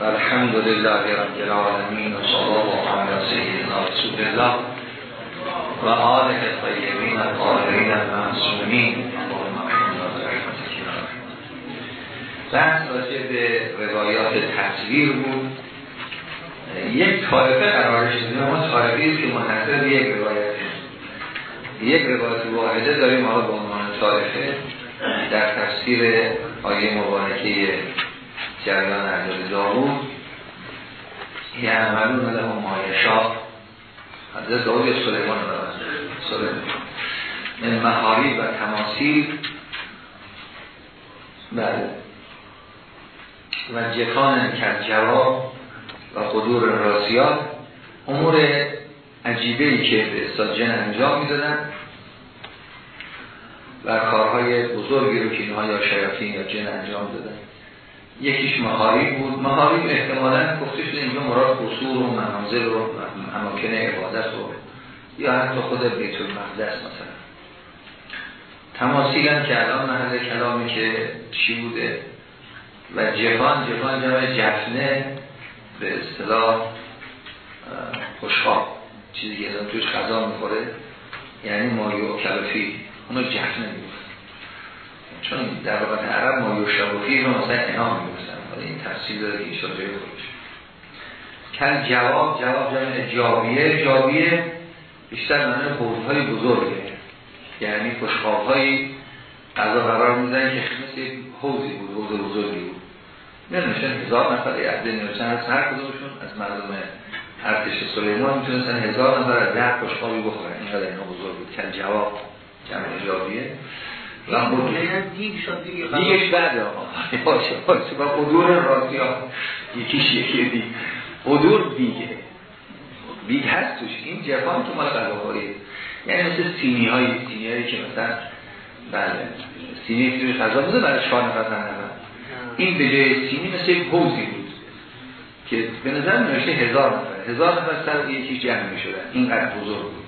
و الحمد لله رب العالمین و صلاة علی سیدنا رسول الله و آله طیبین الطاهرین المعصومین بحث راجع به روایات تصویر بود. یک طایفه قرار شده ما طایفه که منحصر یک روایت. یک روایت واحده داریم حالا به عنوان طایفه در تفسیر آیه مبارکه جریان عجل داوود یعملون له ما یشاء حضرت داوود یا سلیمان سلیمان. من محاری و تماثیل بله. و جفان کرد جواب و قدور راسیات امور عجیبه ای که به استاجن انجام می‌دادن. و کارهای بزرگی رو که اینها یا شیاطین یا جن انجام دادن. یکیش مخاریب بود. مخاریب احتمالا شده اینجا مراد قصور و منازل و اماکن عبادت و یا حتی خود بیت المقدس مثلا. تماثیلا که الان محل کلامی که چی بوده و جفان جفان جمع جفنه به اصطلاح خوشخواب. چیزی که توش غذا می‌خوره یعنی مایو و کلفی اونو جفنه می‌گفت چون در واقع عرب مایو شبوفی رو مثلا انام می‌گفتن حالا این تفصیل داره که ایشان جای خودش. کل جواب جواب جمع جاویه جاویه بیشتر معنی حوضهای بزرگه. یعنی خوشخوابهایی غذا قرار میزن که مثل حوضی بود حوض بزرگی بود. نمیشن هزار نفر عده نمیشن از هر کدومشون از مردم ارتش سلیمان می‌تونستن هزار نفر از ده خوشخوابی بخورن. اینقدر اینا بزرگ بود. کل جواب جمع جاویه. دیگش بعد باشه باشه. با قدور راسی ها یکیش یکی دیگ قدور دیگه. دیگ هست توش. این جفان تو مال قضاخوری یعنی مثل سینی های سینی هایی که مثلا بله. سینی که غذا بوده برای شان نفر این به جای سینی مثل یک حوزی بود که به نظر نوشته هزار نفر. هزار نفر سر یکی جمع می شدن اینقدر بزرگ بود.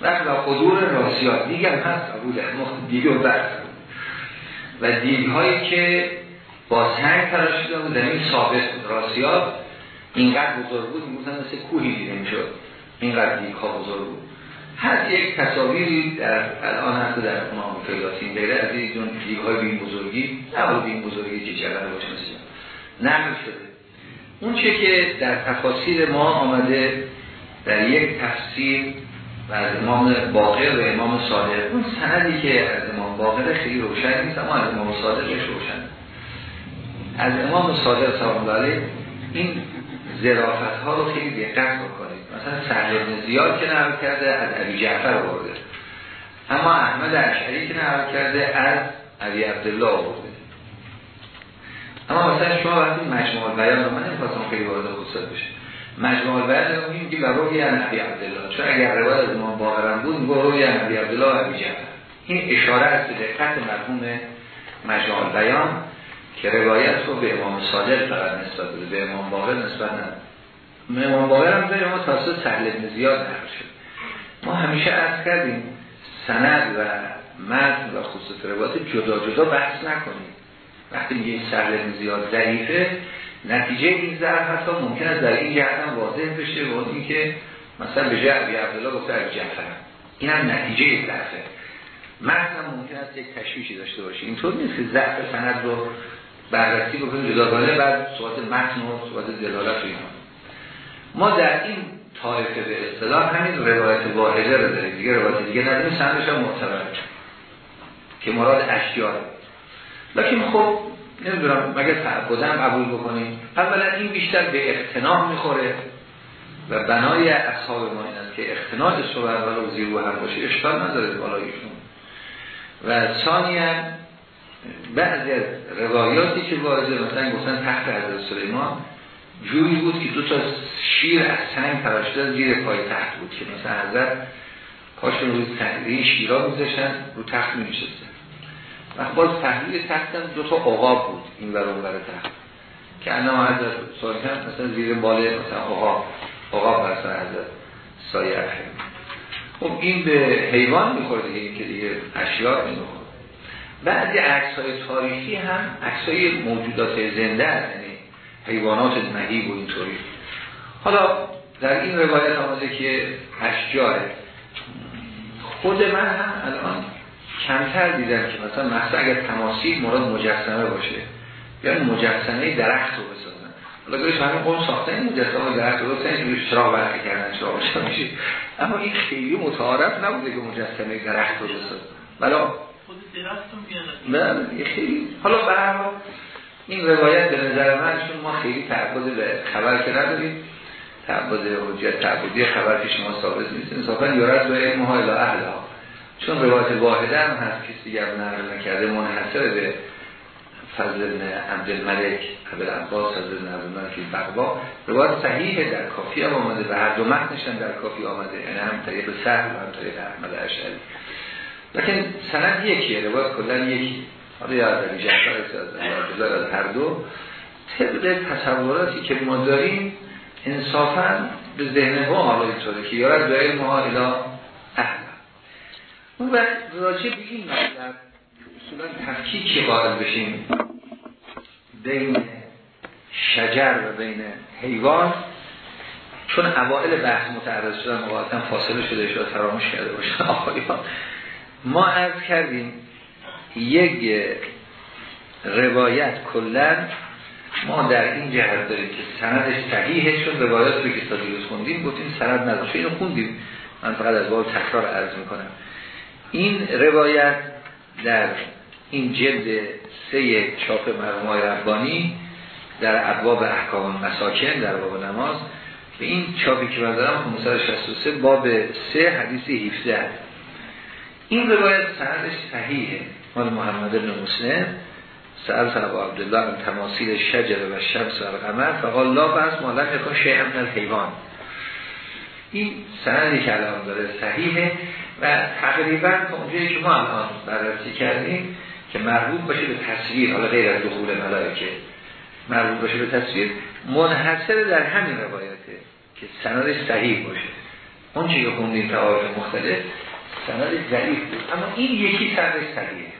وقت و قدور راسیات. دیگر هست دیگه و برد و دیگ هایی که با سنگ تراش شده در این ثابت راسیات اینقدر بزرگ بود می‌گفتن مثل کوهی دیده می شد اینقدر دیگ ها بزرگ بود. هر یک تصاویری در الان هست در امام فیلاسین غیره از این دیگ های بین بزرگی نه بین بزرگی که جلال مثل نقل شده. اون چه که در تفاصیل ما آمده در یک تفسیر و از امام باقر و امام صادق. اون سندی که از امام باقر خیلی روشن نیست اما از امام صادقش روشن. از امام صادق سلام علیه. این ظرافت ها رو خیلی دقت بکنید. مثلا سهل زیاد که نقل کرده از علی جعفر آورده. اما احمد اشعری که نقل کرده از علی عبدالله آورده. اما مثلا شما وقتی مجموع بیان رو من نمی‌خواستم خیلی وارد خصوصات بشه مجموع بیان رو میگیم که روی علی عبدالله. چون اگر روایت امام باقرم بود میگه روی علی عبدالله و جعفر این اشاره است به دقت مرحوم مجموع بیان که روایت رو به امام صادق فقط نسبت بده به امام باقر نسبت نه امام باقر هم داریم اما توسط سهل بن زیاد نقل شد ما همیشه عرض کردیم سند و متن و خصوص روایت جدا جدا بحث نکنیم. وقتی میگه سهل بن زیاد ضعیفه نتیجه این ضعف حتی ممکن است در این جهت هم واضح بشه و این که مثلا به جای عبی عبدالله گفته عبی جعفر. این هم نتیجه متن هم ممکن است یک تشویشی داشته باشه. اینطور نیست که ضعف سند رو بررسی بکنیم جداگانه بعد صحبت متن و صحبت دلالت اینا. ما در این طایفه به اصطلاح همین روایت واحده رو داریم. دیگه روایت دیگه نداریم سندش هم معتبر که مراد اشیاء. لیکن خب نمی‌دونم مگه تعبدم قبول بکنیم. اولا این بیشتر به اقتناع می‌خوره و بنای اصحاب ما این است که اقتناع زیر و هم باشه اشکال نداره بالایشون. و ثانیا بعضی از روایاتی که وارده مثلا گفتن تحت حضرت سلیمان جوری بود که دو تا شیر از سنگ تراشته زیر پای تحت بود که مثلا حضرت پاشون روی تحریه شیرا میذاشتن رو تخت می نشستن و باز تحلیل تختم دو تا عقاب بود این ور اون تخت که انا حضرت سلیمان مثلا زیر باله مثلا عقاب عقاب مثلا حضرت سایه خب این به حیوان می‌خوره دیگه که دیگه اشیاء می‌خوره بعضی عکس های تاریخی هم عکس های موجودات زنده هست یعنی حیوانات مهیب و اینطوری. حالا در این روایت آمده که اشجاره خود من هم الان کمتر دیدم که مثلا مثلا اگر تماثیل مورد مجسمه باشه یا مجسمه درخت رو بسازن. حالا گوش همین قوم ساخته این مجسمه درخت رو بسازن که چرا برقی کردن چرا میشه. اما این خیلی متعارف نبوده که مجسمه درخت رو بسازن. بلا. نه خیلی. حالا به این روایت به نظر من چون ما خیلی تعبد به خبر که نداریم تعبد حجت تعبدی خبر که شما ثابت نیست. انصافا یارد به علمها الی اهلها. چون روایت واحده هم هست کسی دیگر نقل نکرده منحصر به فضل ابن عبدالملک قبل عباس فضل ابن عبدالملک بقبا روایت صحیح در کافی هم آمده و هر دو متنشن در کافی آمده یعنی هم طریق سهل و هم طریق احمد اشعری. لیکن سند یکیه روایت کلن یکی. حالا یا از علی جعفر از هر دو. طبق تصوراتی که ما داریم انصافا به ذهن ما حالا اینطوره که ها الا اهل وقت راجع به این مطلب اصولا تفکیکی وارد بشیم بین شجر و بین حیوان چون اوائل بحث متعرض شدن مقاطعا فاصله شده شده فراموش کرده باشن آقایان. ما عرض کردیم یک روایت کلن ما در این جهت داریم که سندش صحیحه چون روایات رو که دیروز خوندیم گفتیم سند نداشت اینو خوندیم. من فقط از باب تکرار عرض می‌کنم. این روایت در این جلد سه چاپ مرموم ربانی در ابواب احکام مساکن در باب نماز به این چاپی که من دارم 563 باب سه حدیث 17 این روایت سندش صحیحه. مال محمد بن مسلم سأل سنب عبدالله ان تماثیل شجر و شمس و القمر فقال لا بس مالک یکن شیعه من الحیوان. این سندی که الان داره صحیحه. و تقریبا اونجایی که ما الان بررسی کردیم که مربوط باشه به تصویر حالا غیر از دخول ملائکه مربوط باشه به تصویر منحصر در همین روایته که سندش صحیح باشه. اون چی که خوندیم تعارف مختلف سند ضعیف بود. اما این یکی سندش صحیحه.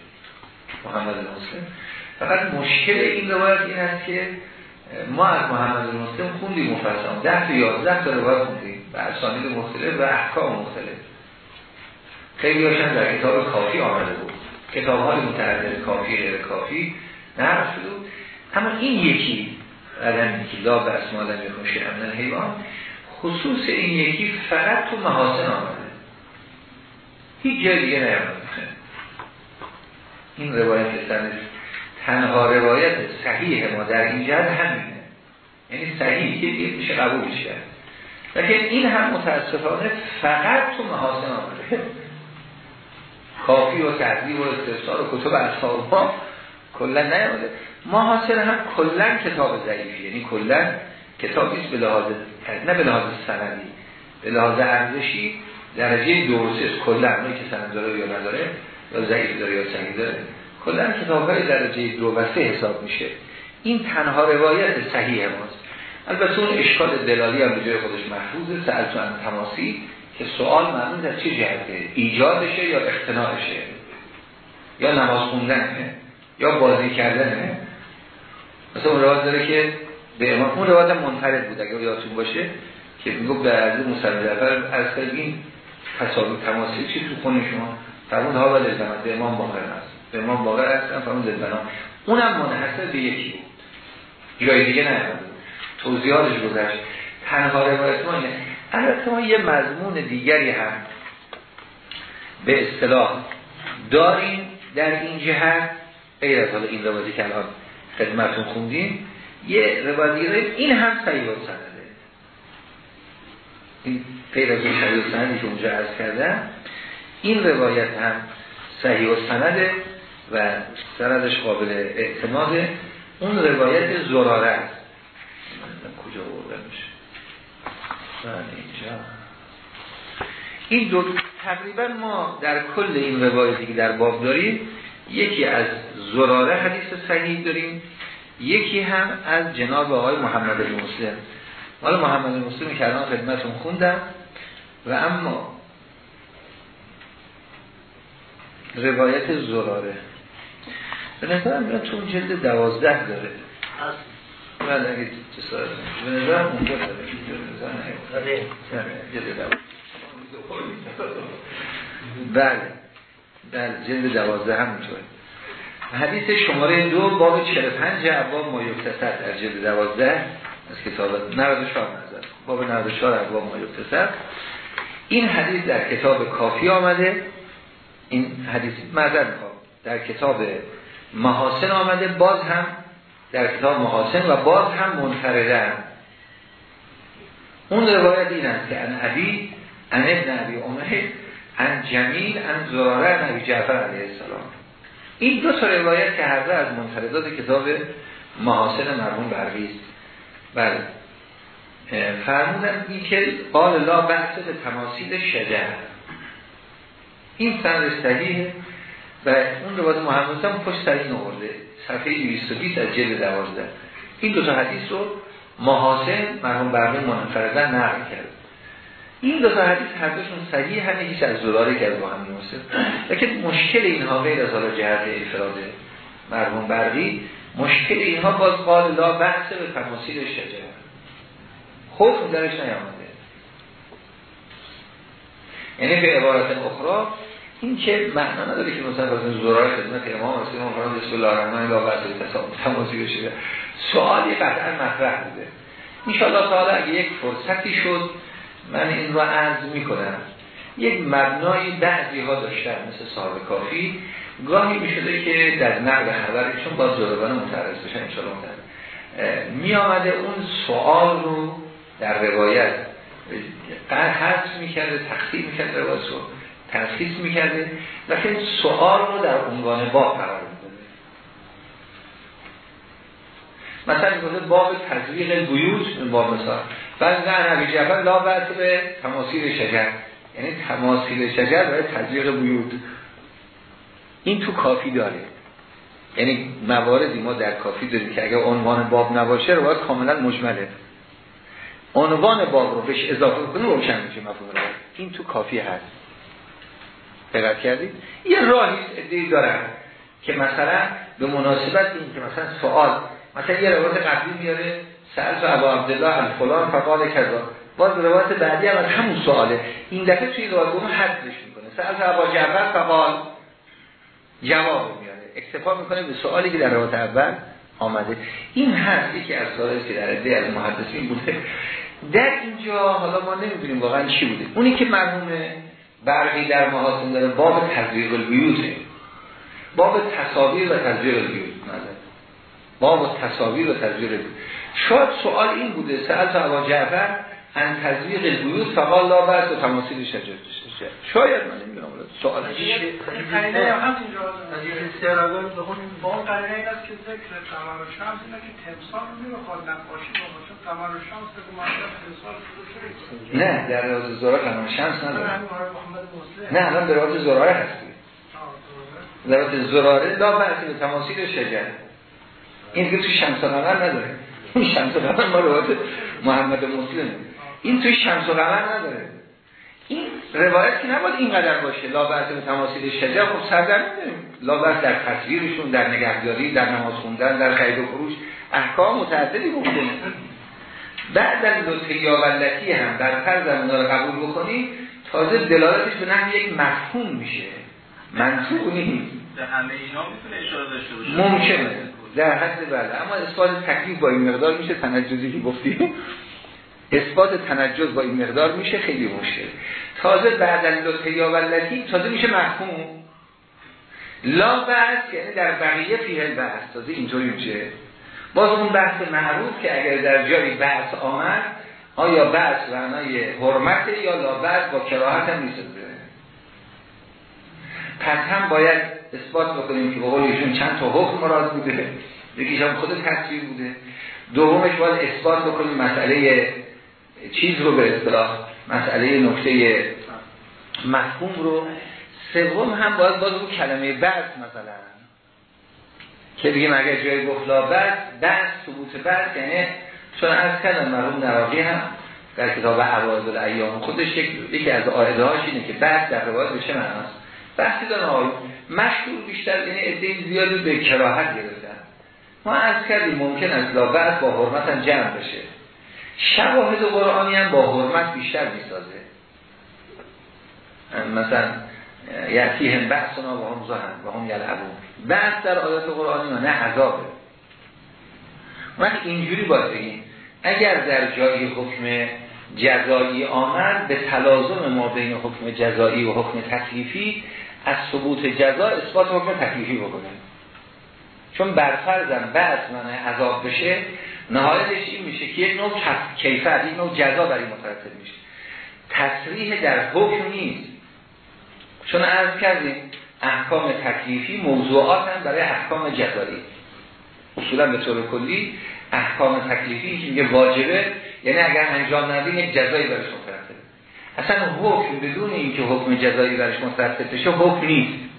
محمد مسلم. فقط مشکل این روایت این است که ما از محمد مسلم خوندیم مفصل. ده تا یازده تا روایت خوندیم. و اسانید مختلف و احکام مختلف. خیلی هاشن در کتاب کافی آمده بود. کتاب های متعدد کافی غیر کافی نقل شده اما این یکی قدمی که لا به اسمال میکن شیعمن حیوان خصوص این یکی فقط تو محاسن آمده. هیچ جای دیگه نیامده. این روایت سند تنها روایت صحیح ما در این جهت همینه. یعنی صحیح که میشه قبولش کرد. لیکن این هم متاسفانه فقط تو محاسن آمده. کافی و تحضیب و استفسار و کتب اصحاب ما کلا نیامده. ما حاصل هم کلا کتاب ضعیفی یعنی کلا کتابی به لحاظ نه به لحاظ سندی به لحاظ ارزشی درجه دورسیس کلا نه که سند داره یا نداره یا ضعیف داره یا صحیح داره. کتاب های درجه دو و سه حساب میشه. این تنها روایت صحیح ماست. البته اون اشکال دلالی هم به جای خودش محفوظه. سألتو تماسی. که سوال معلوم در چه جهته؟ ایجادشه یا اقتناعشه یا نماز خوندنه؟ یا بازی کردنه؟ مثلا اون روایت داره که به امام اون روایت منفرد بود اگر یادتون باشه که می‌گفت در عرض مسلم جعفر از این تصاوی تماسی چی تو خونه شما؟ فرمون ها ولی زمان به امام باقر هست به امام باقر هستن فرمون زدنا اونم منحصر به یکی بود. جای دیگه نه توضیحاتش گذشت. تنها روایت ما اینه البته ما یه مضمون دیگری هم به اصطلاح داریم در این جهت غیر از حالا این روایتی که الان خدمتون خوندیم یه روایتی این هم صحیح و سنده. این غیر از این صحیح و سندی که اونجا عرض کردم این روایت هم صحیح و سنده و سندش قابل اعتماده. اون روایت زراره کجا بردن میشه اینجا. این دو تقریبا ما در کل این روایتی که در باب داریم یکی از زراره حدیث صحیح داریم یکی هم از جناب آقای محمد مسلم. حالا محمد مسلم که الان خدمتون خوندم. و اما روایت زراره. به نظرم تو جلد دوازده داره. من اگه جسارت به نظرم اون بود بله. در جلد دوازده هم همونطوره. حدیث شماره دو باب 45 ابواب ما یکتسر در جلد دوازده از کتاب 94 نظر باب 94 ابواب ما یکتسر این حدیث در کتاب کافی آمده. این حدیث مذر در کتاب محاسن آمده. باز هم در کتاب محاسن و باز هم منفرده اون روایت این است که ان عبی ان ابن عبی عمه ان جمیل ان زراره ان جعفر علیه السلام. این دو تا روایت که هر از منفردات کتاب محاسن مرمون برقی است. بله. فرمودن این که قال لا بحث به تماسیل شجر. این سند و اون روایت محمد هم پشت سر این آورده. صفحه 220 از جلد 12 این دو تا حدیث رو محاسن مرحوم برمی منفردن نقل کرد. این دو تا حدیث هر دوشون صحیح همه هیچ از دلاره کرد با هم مسلم لیکن مشکل اینها غیر از حالا جهت افراد مرحوم برقی مشکل اینها باز قال لا بحث به تماثیل شجر خوف درش نیامده. یعنی به عبارت اخرى این که معنا نداره که مثلا از زرار خدمت امام رسول الله بسم الله الرحمن الرحیم تماسی بشه. سوالی قطعا مطرح بوده. ان شاء الله تعالی اگه یک فرصتی شد من این رو عرض می‌کنم. یک مبنای بعضی ها داشتن مثل صاحب کافی. گاهی می‌شده که در نقل چون با جلوان متعرض بشن انشاءالله می آمده اون سوال رو در روایت قرد حرف می‌کرده تقسیم می‌کرده روایت رو تنخیص می‌کرده که سوال رو در عنوان باب قرار میده مثلا میگه باب تزویق بیوت باب مثال. بعد نه عبی جبل لا بعد به تماثیل شجر. یعنی تماثیل شجر برای تزویق بیوت. این تو کافی داره. یعنی مواردی ما در کافی داریم که اگر عنوان باب نباشه رو باید کاملا مجمله. عنوان باب رو بهش اضافه کنیم روشن میشه مفهوم این تو کافی هست. دقت کردید. یه راهی ادعی دارن که مثلا به مناسبت این که مثلا سوال مثلا یه روایت قبلی میاره سأل و ابا عبدالله الفلان فقال کذا. باز روایت بعدی هم از همون سواله. این دفعه توی روایت اون حدش می‌کنه. سأل و ابا جعفر فقال. جواب میاره. اکتفا می‌کنه به سوالی که در روایت اول آمده. این هست که از سوالی که در عده از محدثین بوده. در اینجا حالا ما نمی‌دونیم واقعا چی بوده. اونی که مرحومه برقی در محاسن داره. باب تزویق البیوته. باب تصاویر و تزویق البیوت. باب تصاویر و تزویق البیوت. شاید سوال این بوده سأل تا جعفر ان تزویق البیوت فقال لا بس و تماثیل شجر شاید من نمی‌دونم سوال چیه قرینه هم اینجا از این استرادار با اون قرینه این است که ذکر قمر و شمس اینه که تمثال رو نمی‌خواد نقاشی با باشه قمر و شمس که مطلب تمثال شروع نه در راز زرار قمر شمس نداره. نه الان به راز زراره هستی. در راز زراره لا برسی به تماثیل شجر این که تو شمس قمر نداره. این شمس قمر ما روایت محمد مسلم این توی شمس قمر نداره. این روایت که نباید اینقدر باشه. لا به تماثیل شجر. خب سردر نداریم لا در تصویرشون در نگهداری در نماز خوندن در خرید و فروش احکام متعددی ممکنه. بعد از دو تیاولتی هم در فرض رو قبول بکنی تازه دلالتش به نحو یک مفهوم میشه. منطوق نیست. در همه اینا می‌تونه اشاره داشته باشه. ممکنه. در حد بله. اما اثبات تکلیف با این مقدار میشه تنجزی که گفتیم. اثبات تنجز با این مقدار میشه خیلی مشکل. تازه بعد از دو تیاولتی تازه میشه مفهوم. لا بحث یعنی در بقیه فیه بحث. تازه اینطوری میشه. باز اون بحث معروف که اگر در جایی بحث آمد آیا بحث معنای حرمت یا لا بحث با کراهت هم نیست. پس هم باید اثبات بکنیم که به قول ایشون چند تا حکم مراد بوده. یکیش هم خود تصویر بوده. دومش باید اثبات بکنیم مسئله چیز رو به اصطلاح مسئله نکته مفهوم رو سوم هم باید باز اون کلمه بعد مثلا که بگیم اگر جای گفلا بعد بعد ثبوت بعد یعنی چون از کلم مرحوم نراقی هم در کتاب عوازل ایام خودش یکی از آیده هاش اینه که بعد در روایت بشه معناست؟ بحثی آقای مشهور بیشتر یعنی ادهی زیادی به کراهت گرفتن. ما از کردیم ممکن است لابعد با حرمت هم جمع بشه. شواهد قرآنی هم با حرمت بیشتر می‌سازه. مثلا یعطی هم بحثنا و هم زهن و هم یلعبون بحث در آیات قرآنی نه عذابه. وقت اینجوری باید بگیم اگر در جایی حکم جزایی آمد به تلازم ما بین حکم جزایی و حکم تکلیفی از ثبوت جزا اثبات حکم تکلیفی بکنه. چون برفرزم بعد من عذاب بشه نهایتش این میشه که یک نوع کیفر یک نوع جزا برای مترتب میشه. تصریح در حکم نیست. چون عرض کردیم احکام تکلیفی موضوعات هم برای احکام جزایی. اصولا به طور کلی احکام تکلیفی که میگه واجبه. یعنی اگر انجام ندیم یک جزایی برش مترتب اصلا حکم بدون اینکه حکم جزایی برش مترتب بشه حکم نیست.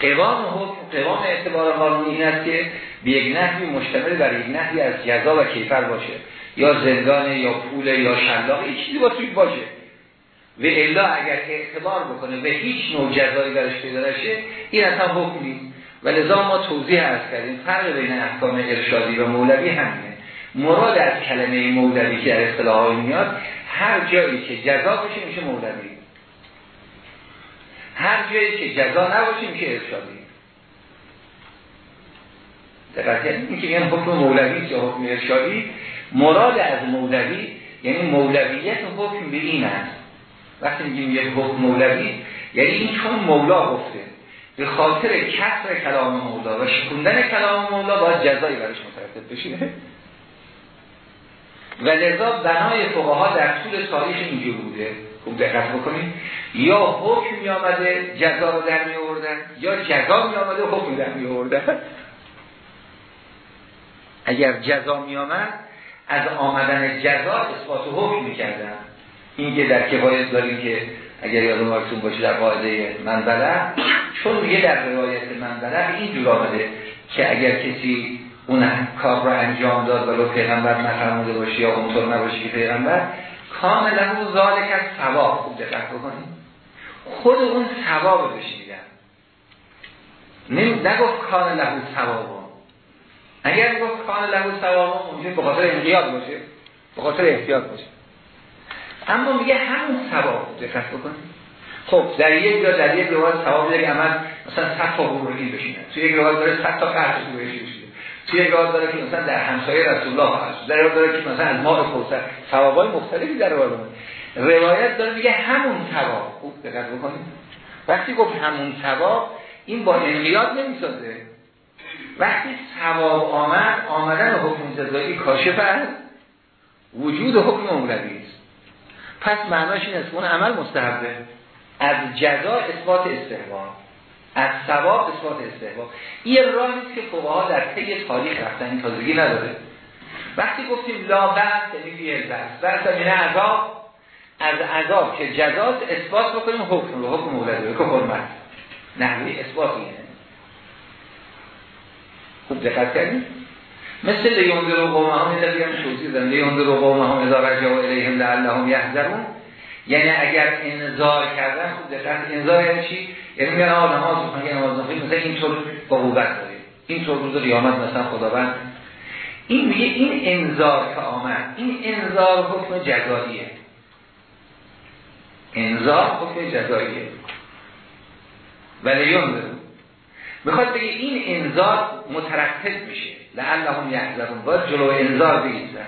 قوام حکم قوام اعتبار قانونی این است که به یک نحوی مشتمل بر یک نحوی از جزا و کیفر باشه. یا زندان یا پول یا شلاق یک چیزی با توی باشه. و الا اگر اعتبار بکنه و هیچ نوع جزایی برش پیدا نشه این اصلا حکم نیست. و لذا ما توضیح از کردیم فرق بین احکام ارشادی و مولوی همینه. مراد از کلمه مولوی که در اصطلاح میاد هر جایی که جزا باشه میشه مولوی. هر جایی که جزا نباشه میشه ارشادی دقیقا این که یعنی حکم مولوی یا حکم ارشادی مراد از مولوی یعنی مولویت حکم به این است. وقتی میگیم یک حکم مولوی یعنی این چون مولا گفته به خاطر کسر کلام مولا و شکوندن کلام مولا باید جزایی برش مترتب بشه. و لذا بنای فقها در طول تاریخ اینجور بوده. خوب دقت بکنید یا حکم می آمده جزا رو در می آوردن یا جزا می آمده حکم در می آوردن اگر جزا می آمد از آمدن جزا اثبات حکم می کردن این که در کفایت داریم که اگر یادم مارکتون باشه در قاعده منبله چون میگه در روایت منبله اینجور آمده که اگر کسی اون کار رو انجام داد ولو پیغمبر نفرموده باشه یا اونطور نباشه که پیغمبر کاملا اون ذالک از ثواب خوب دقت بکنیم خود اون ثواب بهش میگن نگفت کان لهو ثواب اگر گفت کان لهو ثواب ممکن به خاطر انقیاد باشه. به خاطر احتیاط باشه. اما میگه همون ثواب دقت بکنیم خب در یک جا در یک روایت ثواب داره عمل مثلا 100 تا بورگی بشینه تو یک روایت داره 100 تا قرض بشینه تو یک روایت داره که مثلا در همسایه رسول الله هست در روایت داره که مثلا از ماه کوثر ثوابای مختلفی در روایت روایت داره میگه همون ثواب. خوب دقت بکنید. وقتی گفت همون ثواب این با انقیاد نمی‌سازه. وقتی ثواب آمد آمدن حکم جزایی کاشف است. وجود حکم اولوی است. پس معناش این است اون عمل مستحبه. از جزا اثبات استحباب. از ثواب اثبات استحباب. این راهی است که فقها در طی تاریخ رفتن این تازگی نداره. وقتی گفتیم لا بحث یعنی بیل بحث بحث این عذاب از عذاب که جزاز اثبات بکنیم حکم رو حکم مولده که حرمت. نحوی اثبات اینه. خوب دقت کردیم؟ مثل لیون رو قومه هم الذی هم شوزی دن لیون رو قومه هم اذا رجعوا الیهم لعلهم یحذرون. یعنی اگر انذار کردن خوب دقت انذار یعنی چی؟ یعنی میگن آقا نماز میگن نماز نخونید مثلا اینطور عقوبت داره اینطور روز قیامت مثلا خداوند. این میگه این انذار که آمد این انذار حکم جزاییه. انذار حکم جزاییه. ولی یون می‌خواد بگه این انذار مترتب میشه. لعلهم یحذرون. باید جلو انذار بگیرن.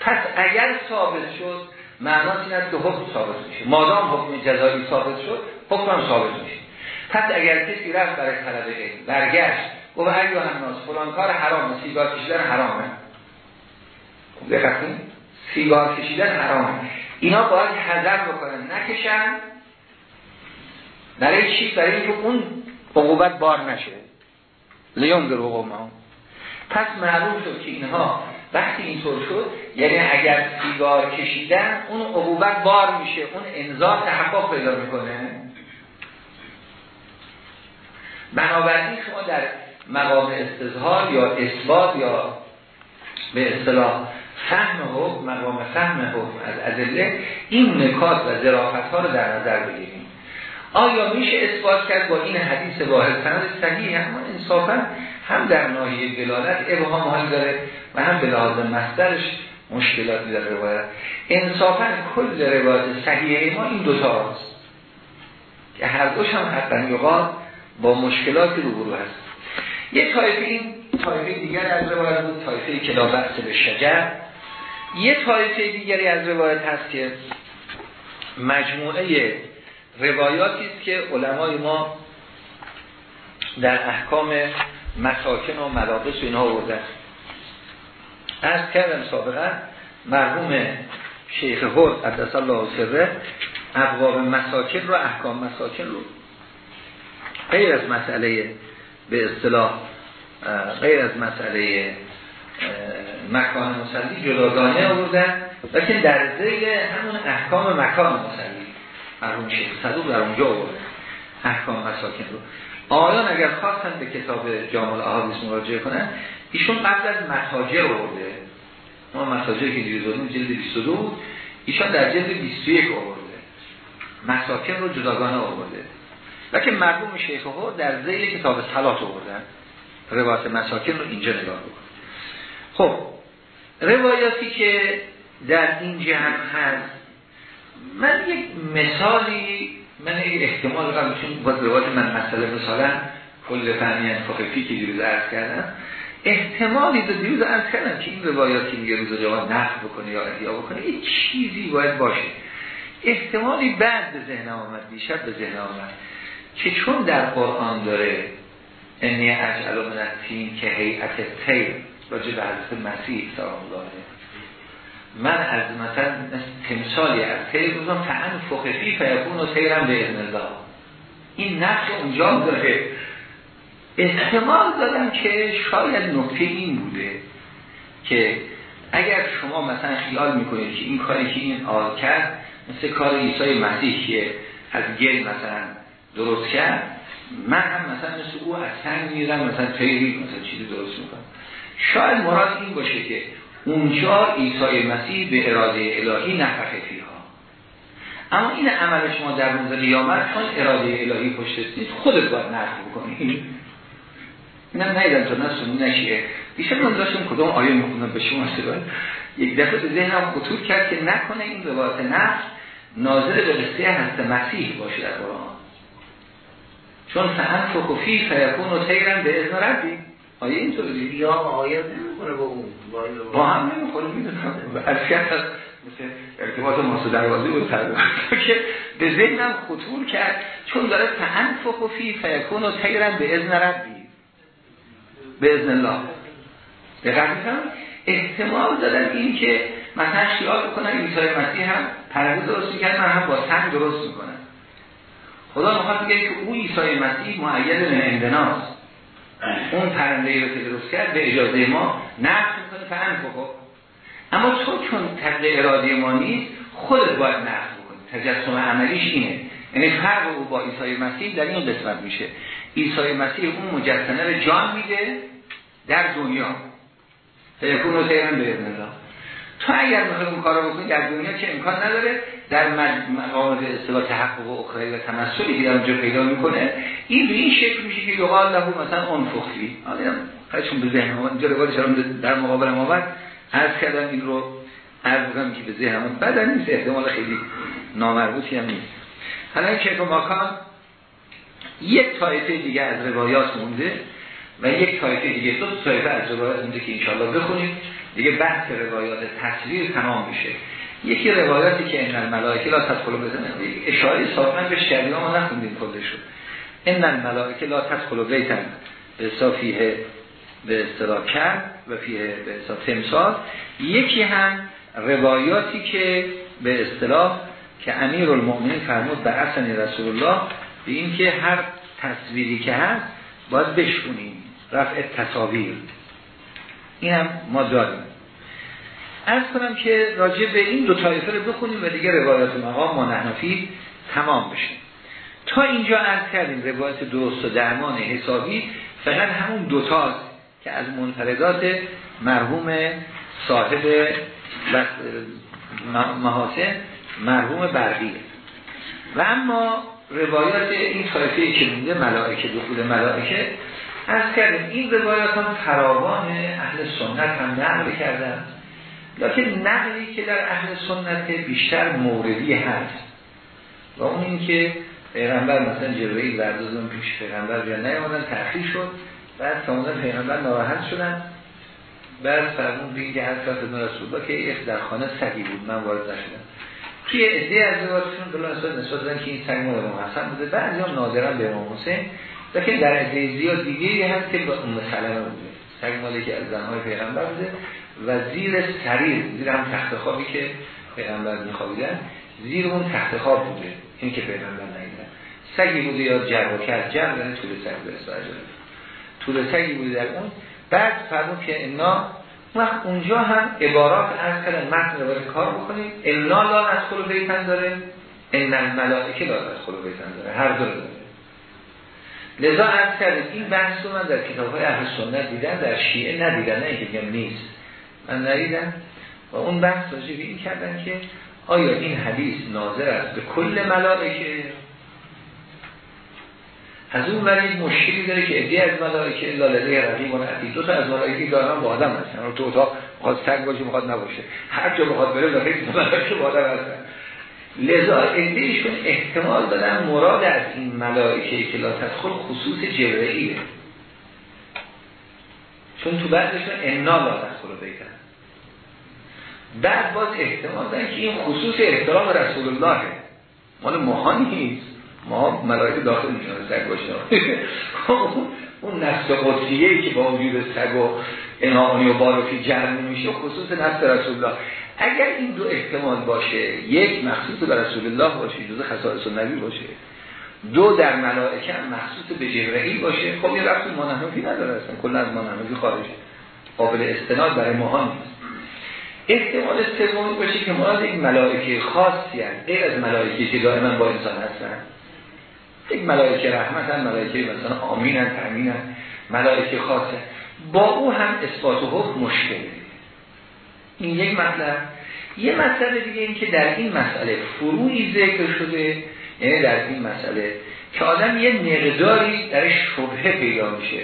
پس اگر ثابت شد معناش این است که حکم ثابت میشه. مادام حکم جزایی ثابت شد حکم ثابت میشه. پس اگر کسی رفت برای طلب علم برگشت گفت هم فلان کار حرامه سیگار کشیدن حرامه. دقت سیگار کشیدن حرامه. اینا باید حذر بکنن. نکشن. برای چی؟ برای اینکه اون عقوبت بار نشه. لیون در حقوق پس معلوم شد که اینها وقتی اینطور شد یعنی اگر سیگار کشیدن اون عقوبت بار میشه اون انذار تحقق پیدا می‌کنه. بنابراین شما در مقام استظهار یا اثبات یا به اصطلاح فهم حکم مقام فهم حکم از ادله این نکات و ظرافت ها رو در نظر بگیریم. آیا میشه اثبات کرد با این حدیث واحد؟ سند صحیح اما انصافا هم در ناحیه دلالت ابهام حال داره و هم به لحاظ مصدرش مشکلاتی در روایت. انصافا کل روایت صحیحه ما این دوتا هست که هر دوش هم حقا با مشکلات روبرو هست. یه طایفه این طایفه دیگر از روایت بود طایفه کلا به شجر. یه طایفه دیگری از روایت هست که مجموعه روایاتی است که علمای ما در احکام مساکن و ملابس و اینها آوردن. از کردم سابقا مرحوم شیخ هود قدس الله سره ابواب مساکن رو احکام مساکن رو غیر از مسئله به اصطلاح غیر از مسئله مکان مسلی جداگانه آوردن لیکن در زیل همون احکام مکان مسلی مرحوم شیخ صدوق در اونجا آوردن احکام مساکن رو. آیان اگر خواستن به کتاب جامل احادیث مراجعه کنن ایشون قبل از متاجر آورده. ما متاجر که دیوز جلد 22 بود. ایشان در جلد 21 آورده. مساکن رو جداگانه آورده. لیکن مرحوم شیخ ها در زیل کتاب صلات آوردن. روایت مساکن رو اینجا نگاه بکن. خب روایاتی که در این جهت هست. من یک مثالی من یک احتمال قبل چون با روایت من مسئله مثالا کل فهمی فقفی که دیروز عرض کردم احتمالی دو دیروز عرض کردم که این روایاتی میگه روز جواب نقل بکنه یا احیا بکنه یک چیزی باید باشه. احتمالی بعد به ذهن آمد بیشتر به ذهن آمد که چون در قرآن داره انی اجعل من که هیئت تیر راجع به حضرت مسیح سلام الله من از مثلا تمثالی از تیر بودم تعن فقفی فیکون و تیرم به اذن الله. این نقش اونجا داره. احتمال دادم که شاید نکته این بوده که اگر شما مثلا خیال می‌کنید که این کاری که این آل کرد مثل کار عیسی مسیح که از گل مثلا درست کرد من هم مثلا مثل او از سنگ میرم مثلا تیری مثلا چیزی درست می‌کنم. شاید مراد این باشه که اونجا عیسی مسیح به اراده الهی نفخه فیها. اما این عمل شما در روز قیامت چون اراده الهی پشت نیست خودت باید نفخ بکنی. اینم نیدم تا نسون نشیه. بیشتر من داشتم کدام آیه می‌خونم به شما سبایی یک دفعه به ذهنم خطور کرد که نکنه این روایت نفس ناظر به قصه هست مسیح باشه در قرآن. چون فهم فکفی فیکون و تیرن به اذن ربی. آیه اینطوری یا آیه نمی‌خوره با اون؟ با هم نمی‌خوره می‌دونم. از مثل ارتباط ماسو دروازی بود که به ذهنم خطور کرد چون داره فهم فکفی فیکون و تیرن به اذن ربی. به اذن الله. دقیق احتمال دادن این که مثلا خیال بکنن عیسی مسیح هم پرنده درست می‌کنه من هم با سنگ درست می‌کنم. خدا می‌خواد بگه که او عیسی مسیح معید من اندناست اون پرنده رو که درست کرد به اجازه ما نقش می‌کنه فهم خب. اما تو چون تقل اراده ما نیست خودت باید نقش بکنی. تجسم عملیش اینه. یعنی فرق او با عیسی مسیح در این قسمت میشه. عیسی مسیح اون مجسمه رو جان میده در دنیا. فیکون و تیرن به الله تو اگر می‌خوای اون کارو بکنی در دنیا که امکان نداره؟ در مقام اصطلاح تحقق و اخرای و تمثلی که در اونجا پیدا می‌کنه این به این شکل میشه که یقال له مثلا اون حالا چون به ذهن ما اینجا روایتش در مقابل ما بعد عرض کردم این رو عرض بودم که به ذهن بعد نیست احتمال خیلی نامربوطی هم نیست. حالا شکل ماکان یک طایفه دیگه از روایات مونده و یک طایفه دیگه دو طایفه از روایات مونده که انشاءالله بخونیم. دیگه بحث روایات تصویر تمام میشه. یکی روایاتی که این الملائکه لا تدخل بزنه اشاره سابقا به شریعه ما نخوندیم کلشو این الملائکه لا تدخل بیتن. به صافیه به اصطلاح کرد و فیه به اصطلاح تمثال. یکی هم روایاتی که به اصطلاح که امیر المؤمنین فرمود به اصنی رسول الله به این که هر تصویری که هست باید بشکنیم رفع تصاویر. این هم ما داریم. از کنم که راجع به این دو طایفه رو بخونیم و دیگه روایات مقام ما نحنفی تمام بشه. تا اینجا عرض کردیم روایت درست و درمان حسابی فقط همون دوتاست که از منفردات مرحوم صاحب محاسن مرحوم برقی و اما روایات این طایفه که مونده ملائکه دخول ملائکه از کردیم این روایات هم فراوان اهل سنت هم نقل کردن. لیکن نقلی که در اهل سنت بیشتر موردی هست. و اون این که پیغمبر مثلا جبرئیل بعد از اون پیش پیغمبر یا نیامدن تأخیر شد. بعد تمام پیغمبر ناراحت شدن. بعد فرمون بین که حضرت ابن رسول که یک در خانه سگی بود. من وارد نشدم. توی عده از روایاتشون بلا نسبت نسبت دادن که این سگ مال امام حسن بوده. بعضی هم ناظرن به امام حسین. لیکن در عده زیاد دیگه هست که به ام سلمه بوده. سگ مالی که از زنهای پیغمبر بوده. و زیر سریر زیر هم تخت خوابی که پیغمبر میخوابیدن زیر اون تخت خواب بوده. این که پیغمبر نیدن سگی بوده یا جر و کرد جر داره طول سگ به طول سگی بوده در اون. بعد فرمون که انا وقت اونجا هم عبارات از کردن متن رو کار بکنیم. انا لا خلو بیتن داره. ان الملائکه لا خلو بیتن داره. هر دو داره. لذا از کردیم این بحث رو من در کتاب های اهل سنت دیدن در شیعه ندیدن نه اینکه نیست. من ندیدم و اون بحث راجع به کردن که آیا این حدیث ناظر است به کل ملائکه؟ از اون ولی مشکلی داره که ادی از ملائکه لاله رقیب و عتید دو تا از ملائکه دارن با آدم هستن. تو اتاق می‌خواد تگ باشه می‌خواد نباشه. هر جا بخواد بره لاله ملائکه با آدم هستن. لذا ادیشون احتمال دادن مراد از این ملائکه که لا تدخل خصوص جبرئیله. چون تو بعدشون انا لا تدخل بیتن بعد باز احتمال دادن که این خصوص احترام رسول الله مال ماها نیست. ما ملائکه داخل میشن سگ باشه اون نفس قدسیه که با وجود سگ و انعامی و باروفی جمع میشه خصوص نفس رسول الله اگر این دو احتمال باشه یک مخصوص به رسول الله باشه جزء خصائص نبی باشه. دو در ملائکه مخصوص به جبرئیل باشه. خب یه رفت مانحنفی نداره اصلا. کل از مانحنفی خارج. قابل استناد برای ما نیست. احتمال سومی باشه که مراد این ملائکه خاصی هست غیر از ملائکه که دائما با انسان هستن. یک ملائکه رحمت هم ملائکه مثلا آمین تأمین هم ملائکه خاصه با او هم اثبات و حکم مشکله این یک مطلب. یه مسئله دیگه این که در این مسئله فروعی ذکر شده یعنی در این مسئله که آدم یه مقداری درش شبهه پیدا میشه.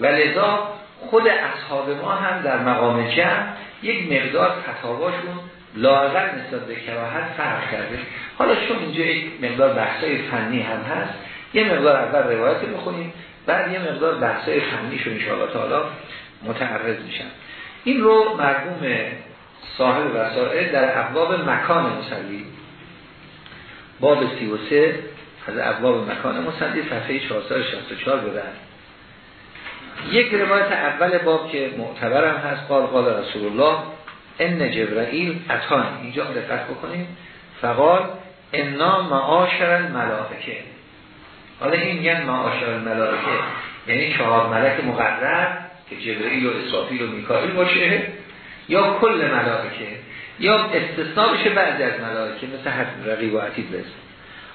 و لذا خود اصحاب ما هم در مقام جمع یک مقدار فتاواشون لاغر نسبت به کراهت فرق کرده. حالا چون اینجا یک مقدار بحثای فنی هم هست یه مقدار اول روایت می‌خونیم بعد یه مقدار بحثای فنی شو انشاءالله تعالی متعرض میشن. این رو مرحوم صاحب وسائل در ابواب مکان مسلی باب 33 از ابواب مکان مسلی صفحه 464 ببرد یک روایت اول باب که معتبرم هست قال قال رسول الله ان جبرائیل اتان اینجا دقت بکنیم فقال انا معاشر الملائکه. حالا این میگن معاشر الملائکه. یعنی چهار ملک مقرر که جبرئیل و اسرافیل و میکائیل باشه یا کل ملائکه یا استثناء بشه بعضی از ملائکه مثل حد رقیب و عتید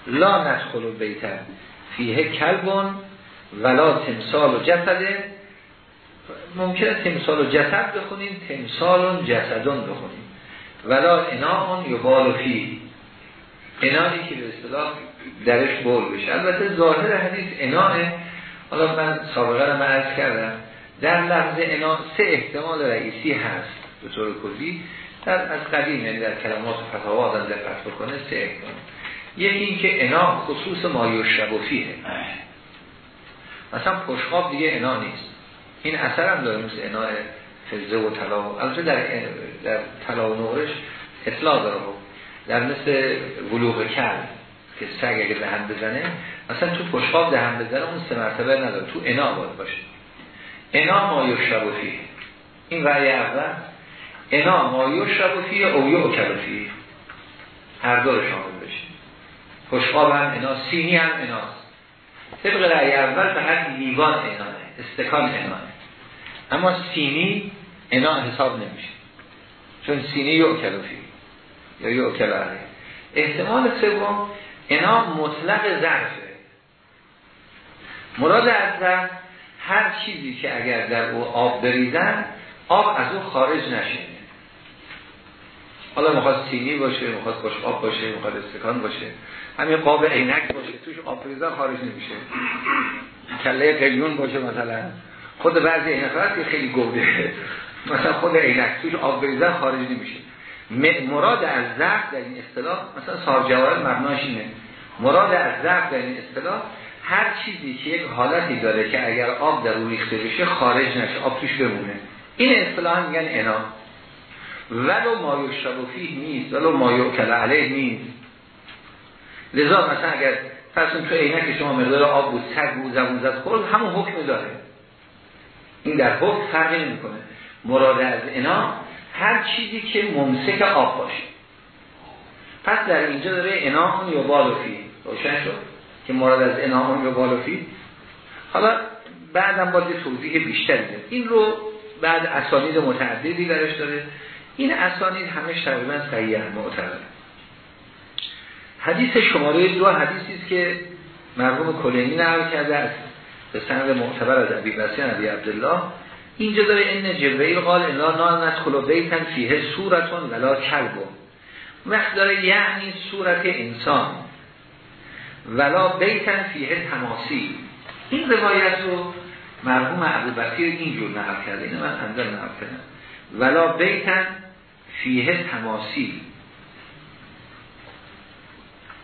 لا ندخل بیتن فیه کلبون ولا تمثال و جسده ممکنه تمثال و جسد بخونیم تمثال و جسدون بخونیم. ولا اناون یبال فی. انایی که به اصطلاح درش بول بشه. البته ظاهر حدیث اناه حالا من سابقه رو من کردم. در لفظ انا سه احتمال رئیسی هست. به طور کلی. در از قدیم یعنی در کلمات فتاوا آدم دقت بکنه سه احتمال. یکی این که انا خصوص مایوشب و فیه مثلا پشخاب دیگه انا نیست. این اثر هم داره مثل انا فزه و طلا. البته در در طلا و نورش اطلاع داره. در مثل ولوغ کل که سگ اگه دهن بزنه مثلا تو پشخاب دهن بزنه اون سه مرتبه نداره. تو انا باید باشه. انا ما یشرب این رأی اول. انا ما یشرب فیه او یعکل فیه. هر دو شامل بشه. پشخاب هم انا سینی هم اناست طبق رأی اول فقط لیوان انانه استکان انانه اما سینی انا حساب نمیشه. چون سینی یعکل فیه یا علیه. احتمال سوم انا مطلق ظرفه مراد از ظرف هر چیزی که اگر در او آب بریزن آب از او خارج نشه. حالا می‌خواد سینی باشه می‌خواد خوش آب باشه می‌خواد استکان باشه. همین قاب عینک باشه توش آب بریزن خارج نمیشه. کله قلیون باشه مثلا. خود بعضی عینک که خیلی گوده مثلا خود عینک توش آب بریزن خارج نمیشه. مراد از ضعف در این اصطلاح مثلا سار جواهر مبناش اینه. مراد از ضعف در این اصطلاح هر چیزی که یک حالتی داره که اگر آب در او ریخته بشه خارج نشه آب توش بمونه. این اصطلاح میگن انا. ولو ما فیه نیست ولو ما کل علیه نیست. لذا مثلا اگر فرسون تو عینک شما مقدار آب بود سگ بود زبون زد خورد همون حکم داره. این در حکم فرقی نمی‌کنه. مراد از انا هر چیزی که ممسک آب باشه. پس در اینجا داره انام یا بالوفی روشن شد که مراد از انام یا بالوفی حالا بعدم باید توضیح بیشتری ده این رو بعد اسانید متعددی درش داره. این اسانید همش تقریبا صحیح معتبره. حدیث شماره دو حدیثی است که مرحوم کلینی نقل کرده است. به سند معتبر از ابی بسیان ابی عبدالله. اینجا داره ان جبرئیل قال الا نان ندخل بیتن فیه صورتون ولا کلبون وقت داره یعنی صورت انسان. ولا بیتن فیه تماسی. این روایت رو مرحوم ابو بکیر اینجور نقل کرده. اینو من اندر نقل کردم. ولا بیتن فیه تماسی.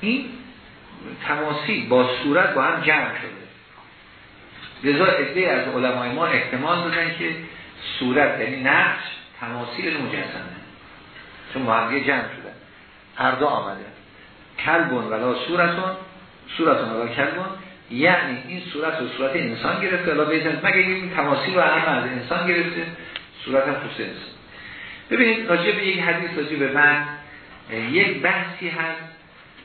این تماسی با صورت با هم جمع شده. لذا ادهی از علمای ما احتمال دادن که صورت یعنی نقش تماثیل مجسمه چون محقیه جمع شدن. هر دو آمده. کلبون ولا صورتون صورتون ولا کلبون یعنی این صورت و صورت انسان گرفته. الا بیزن مگه این تماثیل رو هم از انسان گرفته؟ صورت هم خصوص انسان. ببینید راجع به یک حدیث راجع به من یک بحثی هست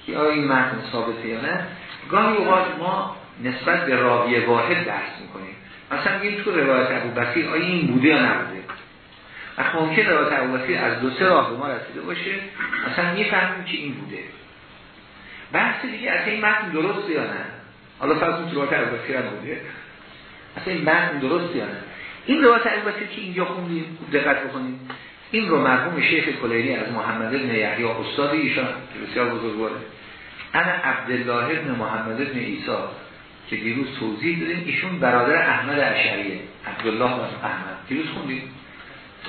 که آیا این متن ثابته یا نه گاهی اوقات ما نسبت به راوی واحد بحث می‌کنیم. مثلا میگیم تو روایت ابو آیا این بوده یا نبوده؟ وقت ممکن روایت ابو از دو سه راه به ما رسیده باشه مثلا می‌فهمیم که این بوده. بحث دیگه اصلا این متن درست یا نه؟ حالا فرض تو روایت ابو هم بوده. اصلا این متن درست یا نه؟ این روایت ابو که اینجا خوندیم دقت بکنیم. این رو مرحوم شیخ کلینی از محمد بن یحیی استاد ایشان بسیار بزرگواره. انا عبدالله ابن محمد ابن ایسا که دیروز توضیح دادیم ایشون برادر احمد اشعریه عبدالله و احمد. دیروز خوندیم؟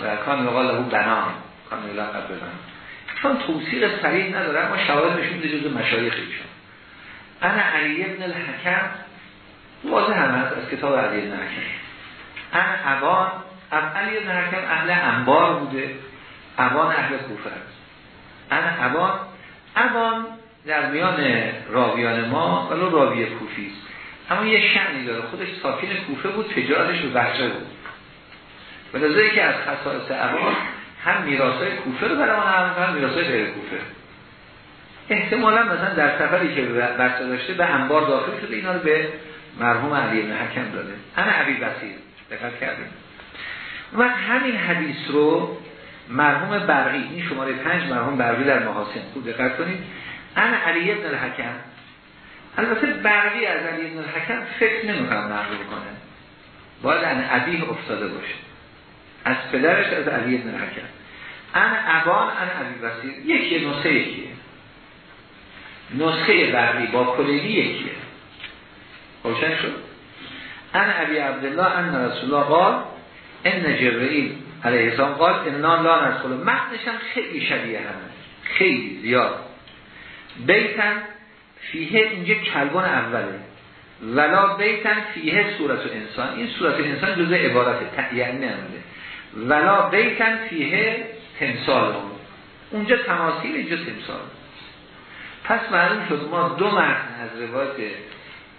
و کان یقال له بنان کان لقب بنان چون توصیق صریح نداره اما شواهد نشون جز مشایخ ایشون انا علی ابن الحکم واضح هم هست از کتاب علی ابن الحکم. انا ابان علی ابن الحکم اهل انبار بوده. ابان اهل کوفه است. انا ابان ابان در میان راویان ما ولو راوی کوفی است. اما یه شعنی داره. خودش ساکن کوفه بود تجارتش رو بحثه بود. و لذایی که از خصائص ابان هم میراثای کوفه رو برای هم هم میراثای غیر کوفه. احتمالا مثلا در سفری که بحثه داشته به انبار داخل شده اینا رو به مرحوم علی بن حکم داده. همه عبی بسیر دقت کردیم. و همین حدیث رو مرحوم برقی این شماره پنج مرحوم برقی در محاسن خوب دقت کنید. انا علی ابن الحکم. البته برقی از علی ابن الحکم فکر نمی‌کنم نقل کنه. باید ان عبیه افتاده باشه. از پدرش از علی ابن الحکم. ان ابان ان عبی بسیر یکی نسخه یکیه. نسخه برقی با کلیدی یکیه. روشن شد؟ ان عبی عبدالله ان رسول الله قال ان جبرئیل علیه السلام قال انا لا ندخل متنش هم خیلی شبیه همه. خیلی زیاد. بیتن فیه اینجا کلبان اوله. ولا بیتن فیه صورت انسان این صورت انسان جزء عبارت یعنی نمیده ولا بیتن فیه تمثال. اونجا تماثیل اینجا تمثال. پس معلوم شد ما دو متن از روایت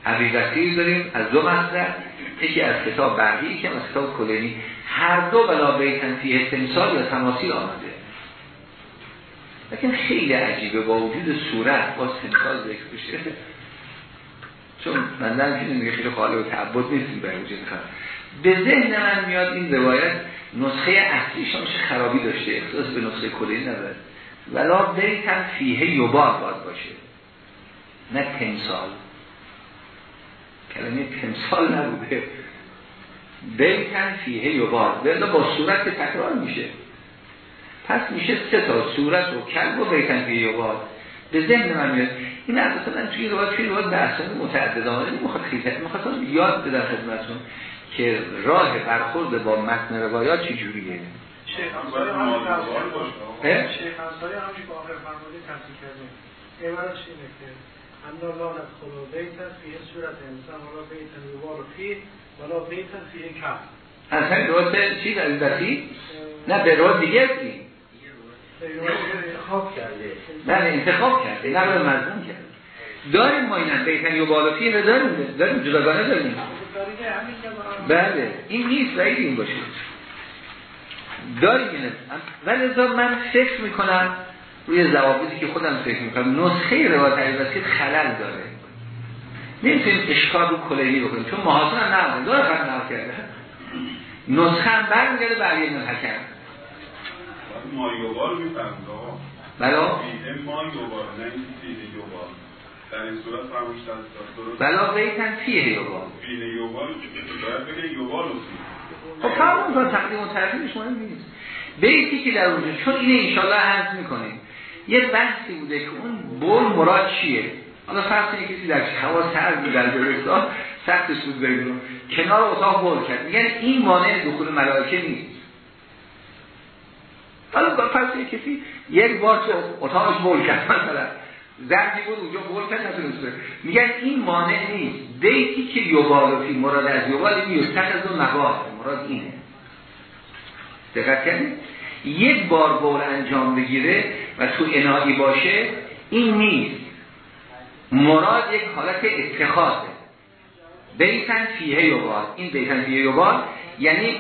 عبی داریم. از دو مصدر یکی از کتاب برقی که از کتاب کلینی. هر دو بلا بیتن فیه تمثال یا تماثیل آمده. لیکن خیلی عجیبه با وجود صورت با تمثال ذکر بشه. چون من نه میگه خیلی خاله و تعبد نیستیم به وجود به ذهن من میاد این روایت نسخه اصلیش میشه خرابی داشته احساس به نسخه کلینی نداره. ولا بیتن فیه یوبار باید باشه. نه تمثال. کلمه تمثال نبوده. بیتن فیه یوبار بله با صورت تکرار میشه. پس میشه سه تا صورت و کلب و بیتن فیه یوبار به ذهن من میاد. این اساسا من توی روایت توی روایت بحثانی متعدد آمده نمی‌خواد خیلی می‌خواستم یاد بدم خدمتتون که راه برخورد با متن روایات چه جوریه شیخ انصاری اینه که انا لا ندخل بیتا فی صورت انسان ولا بیتا یوار فی ولا بیتا فی کم اصلا روایت چیز از دفی؟ نه به روایت دیگه کرده. بله انتخاب کرده نه به مضمون کرده. داریم ما اینم بیتن یو بالا فی رو داریم داریم جداگانه داریم. بله این نیست و این باشه. داریم اینه ولی من فکر می‌کنم روی ضوابطی که خودم فکر می‌کنم نسخه روایت علی خلل داره. نمی‌تونیم اشکال رو کلیلی بکنیم چون محاسن هم داره نمو کرده. نسخه هم برمیگرده برای این حکم ما یوبار می‌فهمد بلا ما یوبار نه این فیل یوبار در این صورت فرموش دست بلا بیتن فیه یوبار فیل یوبار باید بگه یوبار خب فرمون تا تقدیم و ترفیلش مهم نیست. بیتی که در اونجا چون اینه انشالله عرض می‌کنیم یه بحثی بوده که اون بول مراد چیه؟ حالا فرض کنید کسی در هوا سرد در جلوستا سختش بود بریم کنار اتاق بول کرد. میگن این مانع دخول ملائکه نیست. حالا فرض کنید کسی یک بار تو اتاقش بول کرد مثلا. زردی بود اونجا بول کرد نتونست میگن این مانع نیست. دیتی که یوبالو فی مراد از یوبال این یستخذ و مراد اینه. دقت کنید یک بار بول انجام بگیره و تو انایی باشه این نیست. مراد یک حالت اتخاذه. بیتن فیه یوبال. این بیتن فیه یوبال یعنی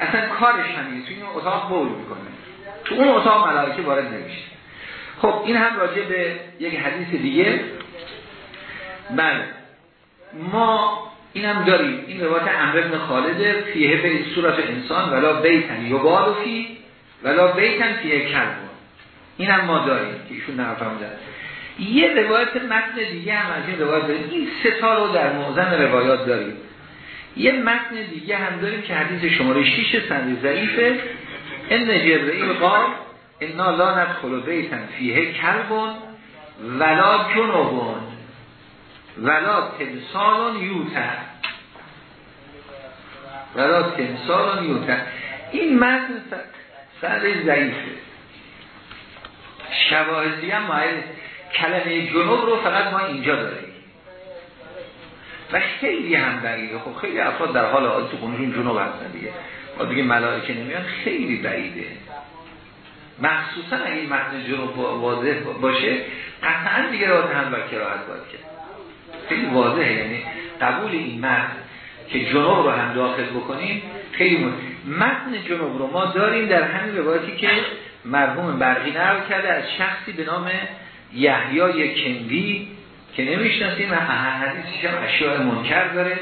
اصلا کارش همینه. تو این اتاق بول می‌کنه. تو اون اتاق ملائکه وارد نمیشه. خب این هم راجع به یک حدیث دیگه. بله. ما این هم داریم. این روایت امر ابن خالد فیه به صورت انسان ولا بیتن یوبال فی ولا بیتن فیه کلب. این هم ما داریم که ایشون نفهمدن یه روایت متن دیگه هم از این روایت داریم. این ستا رو در معظم روایات داریم. یه متن دیگه هم داریم که حدیث شماره 6 سند ضعیفه. ان جبرئیل قال انا لا ندخل بیتن فیه کلبون ولا جنوبون ولا تمثال یوتر ولا تمثال یوتر این متن سند ضعیفه. شواهدی هم مایل کلمه جنوب رو فقط ما اینجا داریم. و خیلی هم بعیده خب خیلی افراد در حال حال تو جنوب هستن دیگه. ما دیگه ملائکه نمیان خیلی بعیده. مخصوصا اگه متن جنوب واضح باشه قطعا دیگه را هم بر کراهت باید کرد. خیلی واضحه یعنی قبول این متن که جنوب رو هم داخل بکنیم خیلی مهم. متن جنوب رو ما داریم در همین روایتی که مرحوم برقی نقل کرده از شخصی به نام یحیای کندی که نمی‌شناسیم و حدیثش هم اشیاء منکر داره.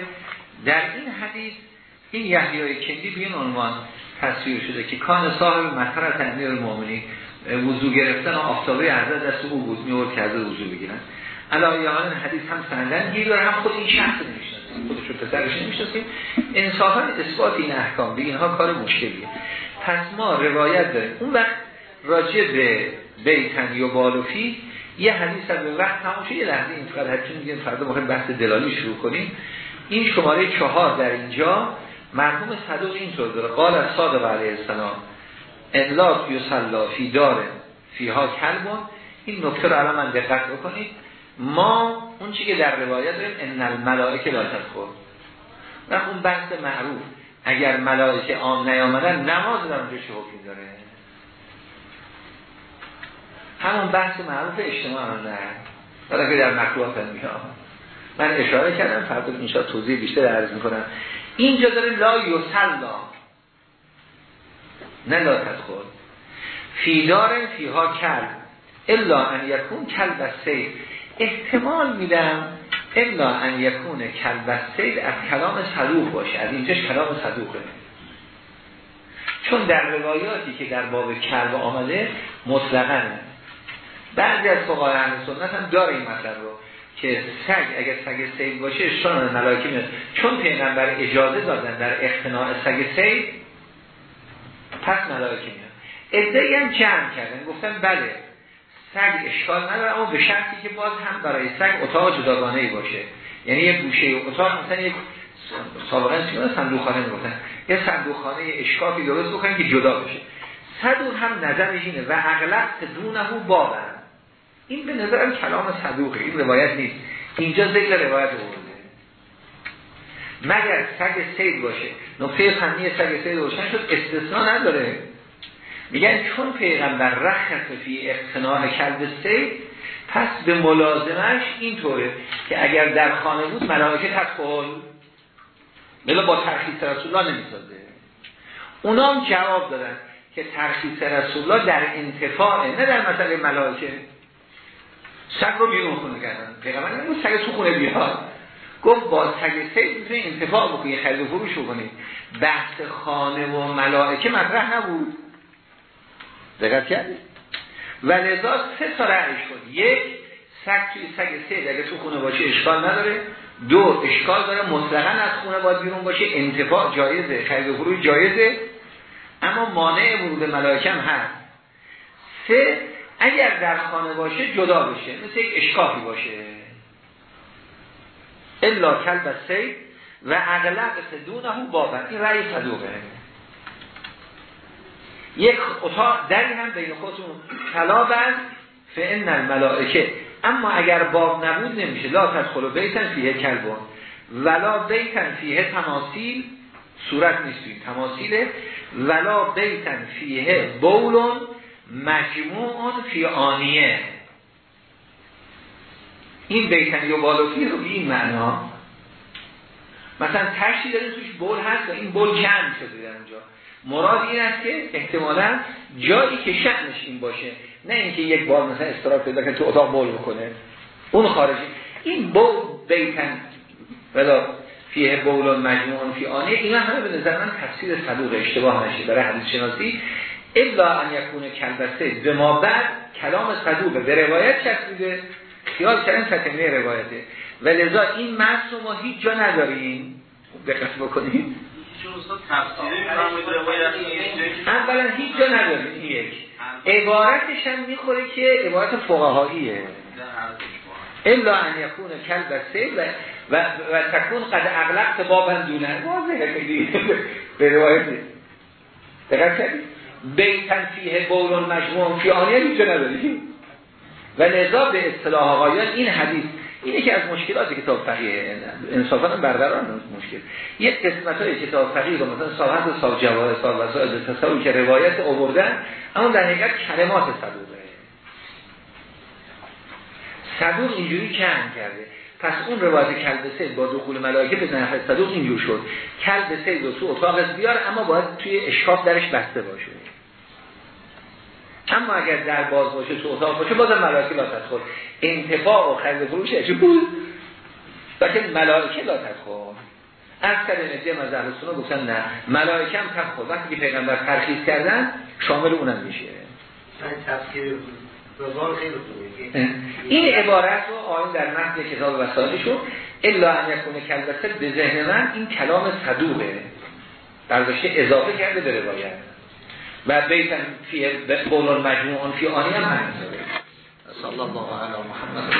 در این حدیث این یحیای کندی به این عنوان تصویر شده که کان صاحب مطر تنمیر المومنی وضو گرفتن و آفتابه حضرت دست او بود میورد که حضرت وضو بگیرن. علایه حال حدیث هم سندن گیر داره هم خود این شخص نمی‌شناسیم خودش رو پسرش نمی‌شناسیم. انصافا اثبات این احکام به اینها کار مشکلیه. پس ما روایت داریم. اون وقت راجع به بیتن یا بالوفی یه حدیث هم به وقت تموشه یه لحظه این فقط حدیث میگیم فردا مهم بحث دلالی شروع کنیم. این شماره چهار در اینجا مرحوم صدوق اینطور داره قال از صادق علیه السلام انلاق یسلا فی داره فیها کلبون این نکته رو الان من دقت بکنید. ما اون چی که در روایت داریم ان الملائکه لا تدخل و اون بحث معروف. اگر ملائکه آم نیامدن نماز در چه حکمی داره. همون بحث معروف اجتماع هم نه. که در هم میاد. من اشاره کردم فردا اینشا توضیح بیشتر عرض می‌کنم. اینجا داره لا یسلا نه لا تدخل. فیدار فیها کل. الا ان یکون کل و سید احتمال میدم الا ان یکون کل و سید از کلام صدوق باشه. از اینجا کلام صدوقه. چون در روایاتی که در باب کلب آمده مطلقا بعضی از فقهای اهل سنت هم داره این مطلب رو. که سگ اگر سگ سید باشه اشتان ملائکه میاد چون پیغمبر اجازه دادن در اقتناع سگ سید پس ملائکه میاد ادعی هم جمع کردن. گفتن بله سگ اشکال نداره اما به شرطی که باز هم برای سگ اتاق جداگانه ای باشه. یعنی یک گوشه اتاق مثلا یک سابقا چی صندوق خانه می‌گفتن. یه صندوق خانه اشکافی درست بکنن که جدا بشه. صدوق هم نظرش اینه. و اغلب دونه بابن. این به نظرم کلام صدوقه این روایت نیست. اینجا ذکر روایت آورده مگر سگ سید باشه. نقطه فنی سگ سید روشن شد استثناء نداره. میگن چون پیغمبر رخص فی اقتناع کلب سید پس به ملازمش اینطوره که اگر در خانه بود ملائکه تدخل بلا با ترخیص رسول الله نمی‌سازه. اونا هم جواب دادن که ترخیص رسول الله در انتفاعه نه در مسئله ملائکه. سگ رو بیرون خونه کردن. پیغمبر نمیگه سگ تو خونه بیاد. گفت با سگ سید می‌تونی انتفاع بکنی خرید و فروش بکنی. بحث خانه و ملائکه مطرح نبود. دقت کردی؟ و لذا سه تا رأی شد یک سگ توی سگ سید اگه تو خونه باشه اشکال نداره. دو اشکال داره مطلقا از خونه باید بیرون باشه انتفاع جایزه خرید و فروش جایزه. اما مانع ورود ملائکه هم هست. سه اگر در خانه باشه جدا بشه مثل یک اشکافی باشه. الا کلب سید و اغلب سدونه بابن. این رأی صدوقه. یک اتاق دری هم بین خودتون طلابن فان الملائکه. اما اگر باب نبود نمیشه. لا تدخلوا بیتن فیه کلبون ولا بیتن فیه تماثیل. صورت نیستیم تماثیله. ولا بیتن فیه بولون. مجموع فی آنیه این بیتن یا بالوفی رو به این معنا مثلا تشتی داریم توش بول هست و این بول جمع شده در اونجا مراد این است که احتمالا جایی که شأنش این باشه نه اینکه یک بار مثلا استراف پیدا کنه تو اتاق بول بکنه. اون خارجی. این بول بیتن ولا فیه بولون مجموعون فی آنه اینا همه به نظر من تفسیر صدوق اشتباه نشه. برای حدیث شناسی الا ان یکون کلبسه. به ما بعد کلام صدوقه به روایت چسبیده. خیال کردن ستمه روایته. و لذا این متن ما هیچ جا نداریم. دقت بکنید اولا هیچ جا نداریم. این یک. عبارتش هم می‌خوره که عبارت فقهاییه. الا ان یکون کلبسه و و, و تکون قد اغلق بابن واضحه خیلی. به روایت. دقت کردید بیتن فیه بولون مجموع فی آنیه هیچ نداری و لذا به اصطلاح آقایان این حدیث اینه که از مشکلات کتاب فقیه انصافا برقرار مشکل. یک قسمت های کتاب فقیه رو مثلا صاحب صاحب جواهر سال و سال تصور که روایت آوردن اما در حقیقت کلمات صدوقه صدوق اینجوری کم کرده. پس اون روایت کلب سید با دخول ملائکه به نحو صدوق اینجور شد. کلب سید رو تو اتاق بیار اما باید توی اشکاف درش بسته باشه. اما اگر در باز باشه تو اتاق باشه بازم ملائکه لا تدخل انتفاع و خرید فروش چه بود؟ لیکن ملائکه لا تدخل از کل نجیم از اهل سنت گفتن نه ملائکه هم تدخل وقتی پیغمبر ترخیص کردن شامل اونم میشه. تفسیر این عبارت رو آین در متن کتاب وسائلشون الا ان یکون کلبسه به ذهن من این کلام صدوقه. برداشته اضافه کرده به روایت. و بیتن فی قول مجموعان فی آنی هم همین صلی الله علی محمد